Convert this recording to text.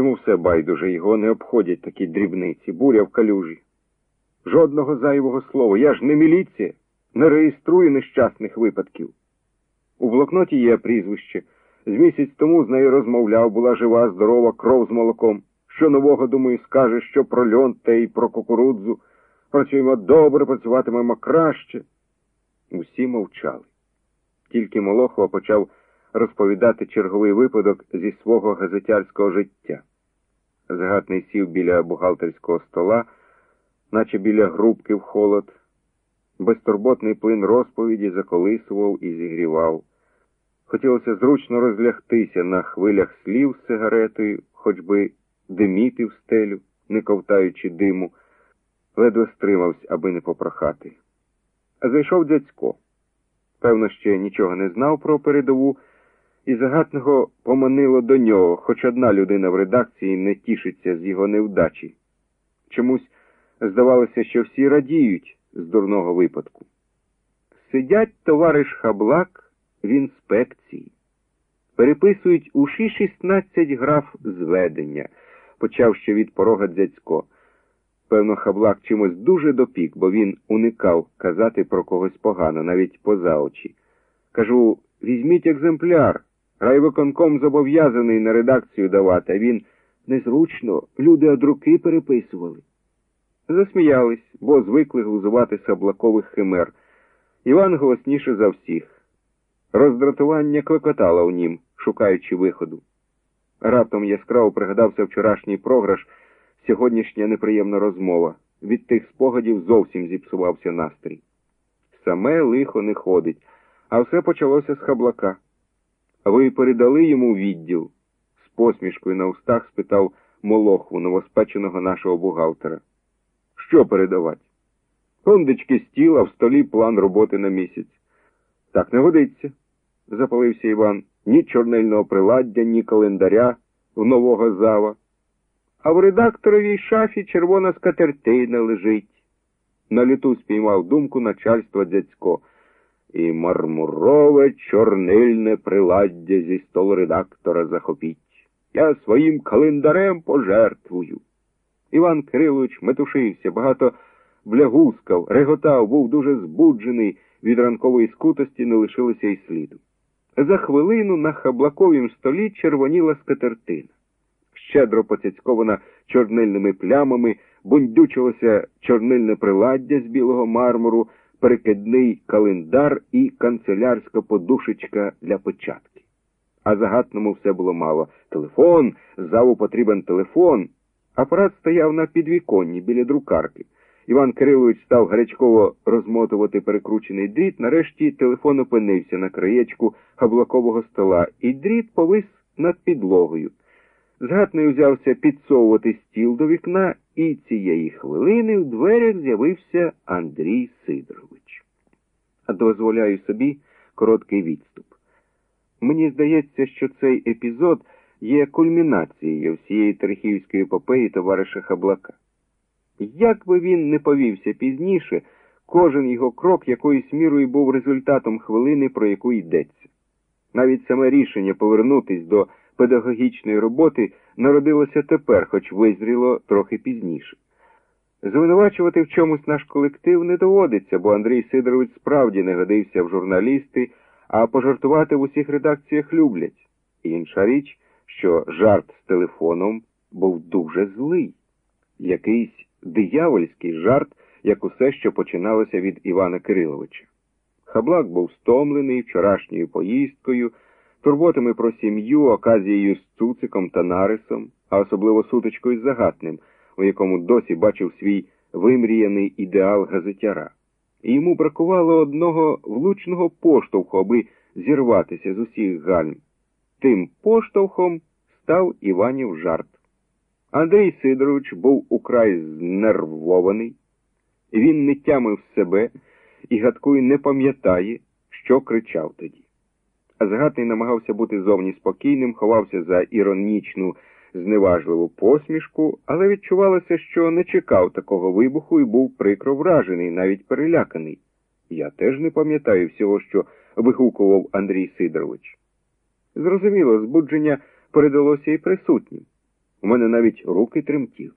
Йому все байдуже, його не обходять такі дрібниці, буря в калюжі. Жодного зайвого слова. Я ж не міліція, не реєструю нещасних випадків. У блокноті є прізвище. З місяць тому з нею розмовляв, була жива, здорова, кров з молоком. Що нового, думаю, скаже, що про льон та й про кукурудзу. Працюємо добре, працюватимемо краще. Усі мовчали. Тільки Молохова почав розповідати черговий випадок зі свого газетярського життя. Згатний сів біля бухгалтерського стола, наче біля грубки в холод. Безтурботний плин розповіді заколисував і зігрівав. Хотілося зручно розлягтися на хвилях слів з сигаретою, хоч би диміти в стелю, не ковтаючи диму, ледве стримався, аби не попрохати. Зайшов дядько. Певно, ще нічого не знав про передову, і загатного поманило до нього, хоч одна людина в редакції не тішиться з його невдачі. Чомусь здавалося, що всі радіють з дурного випадку. Сидять товариш Хаблак в інспекції. Переписують усі 16 граф зведення, почав ще від порога дзядько. Певно, хаблак чимось дуже допік, бо він уникав казати про когось погано, навіть поза очі. Кажу, візьміть екземпляр. Райвиконком зобов'язаний на редакцію давати, а він незручно, люди од руки переписували. Засміялись, бо звикли глузувати саблакових химер. Іван голосніше за всіх. Роздратування клекотало у нім, шукаючи виходу. Раптом яскраво пригадався вчорашній програш, сьогоднішня неприємна розмова. Від тих спогадів зовсім зіпсувався настрій. Саме лихо не ходить, а все почалося з хаблака. Ви передали йому відділ? з посмішкою на устах спитав Молохву, новоспеченого нашого бухгалтера. Що передавати? Кондички стіл, а в столі план роботи на місяць. Так не годиться, запалився Іван. Ні чорнильного приладдя, ні календаря в нового зава. А в редакторовій шафі червона скатертина лежить. На літу спіймав думку начальства дядько. І мармурове чорнильне приладдя зі столу редактора захопіть. Я своїм календарем пожертвую. Іван Кирилович метушився, багато блягускав, реготав, був дуже збуджений, від ранкової скутості не лишилося й сліду. За хвилину на хаблаковім столі червоніла скатертина. Щедро поцяцькована чорнильними плямами, бундючилося чорнильне приладдя з білого мармуру, перекидний календар і канцелярська подушечка для початки. А загатному все було мало. Телефон, заву потрібен телефон. Апарат стояв на підвіконні біля друкарки. Іван Кирилович став гарячково розмотувати перекручений дріт. Нарешті телефон опинився на краєчку хаблакового стола, і дріт повис над підлогою. Згатний взявся підсовувати стіл до вікна, і цієї хвилини в дверях з'явився Андрій Сидорович. Дозволяю собі короткий відступ. Мені здається, що цей епізод є кульмінацією всієї Терхівської епопеї товариша Хаблака. Як би він не повівся пізніше, кожен його крок якоюсь мірою був результатом хвилини, про яку йдеться. Навіть саме рішення повернутись до педагогічної роботи народилося тепер, хоч визріло трохи пізніше. Звинувачувати в чомусь наш колектив не доводиться, бо Андрій Сидорович справді не годився в журналісти, а пожартувати в усіх редакціях люблять. Інша річ, що жарт з телефоном був дуже злий, якийсь диявольський жарт, як усе, що починалося від Івана Кириловича. Хаблак був стомлений вчорашньою поїздкою, турботами про сім'ю, оказією з цуциком та нарисом, а особливо сутичкою з загатним, у якому досі бачив свій вимріяний ідеал газетяра. І йому бракувало одного влучного поштовху, аби зірватися з усіх гальм. Тим поштовхом став Іванів жарт. Андрій Сидорович був украй знервований, він не тямив себе і гадкою не пам'ятає, що кричав тоді. А згатний намагався бути зовні спокійним, ховався за іронічну, зневажливу посмішку, але відчувалося, що не чекав такого вибуху і був прикро вражений, навіть переляканий. Я теж не пам'ятаю всього, що вигукував Андрій Сидорович. Зрозуміло, збудження передалося і присутнім. У мене навіть руки тремтіли.